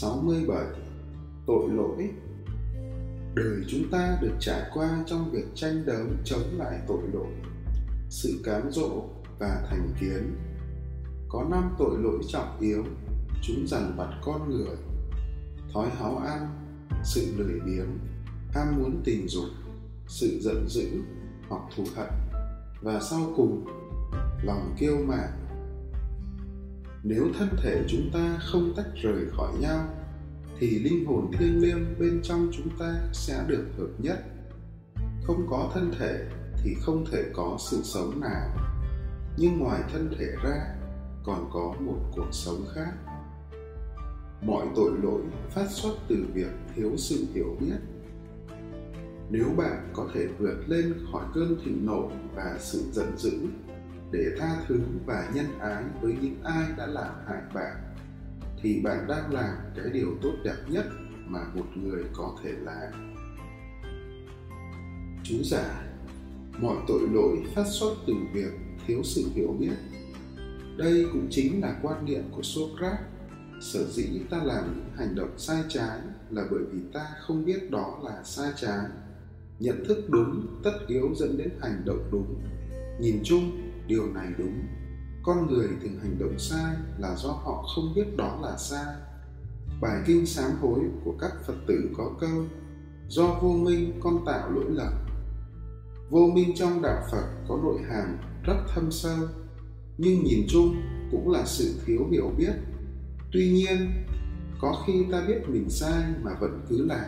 67 Tội lỗi Đời chúng ta được trải qua trong việc tranh đấu chống lại tội lỗi, sự cám dỗ và thành kiến. Có năm tội lỗi trọng yếu, chúng dằn vặt con người. Thói háo ăn, sự lười biếng, ham muốn tình dục, sự giận dữ hoặc thù hận và sau cùng lòng kiêu mạn nếu thân thể chúng ta không tách rời khỏi nhau, thì linh hồn thiêng liêng bên trong chúng ta sẽ được hợp nhất. Không có thân thể thì không thể có sự sống nào. Nhưng ngoài thân thể ra, còn có một cuộc sống khác. Mọi tội lỗi phát xuất từ việc thiếu sự hiểu biết. Nếu bạn có thể vượt lên khỏi cơn thịnh nộ và sự giận dữ để tha thứ và nhân ái với những ai đã làm hại bạn thì bạn đang làm cái điều tốt đẹp nhất mà một người có thể làm. Chú giả, mọi tội lỗi phát xuất từ việc thiếu sự hiểu biết. Đây cũng chính là quan niệm của socrates. Sở dĩ ta làm những hành động sai trái là bởi vì ta không biết đó là sai trái. Nhận thức đúng tất yếu dẫn đến hành động đúng. Nhìn chung điều này đúng. Con người thường hành động sai là do họ không biết đó là sai. Bài kinh sám hối của các phật tử có câu, do vô minh, con tạo lỗi lầm. Vô minh trong đạo phật có nội hàm rất thâm sâu, nhưng nhìn chung cũng là sự thiếu hiểu biết. Tuy nhiên, có khi ta biết mình sai mà vẫn cứ làm,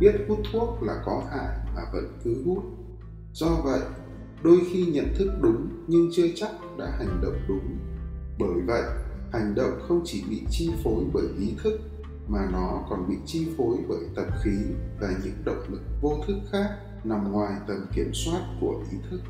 biết hút thuốc là có hại mà vẫn cứ hút. Do vậy đôi khi nhận thức đúng nhưng chưa chắc đã hành động đúng. Bởi vậy, hành động không chỉ bị chi phối bởi ý thức, mà nó còn bị chi phối bởi tập khí và những động lực vô thức khác nằm ngoài tầm kiểm soát của ý thức.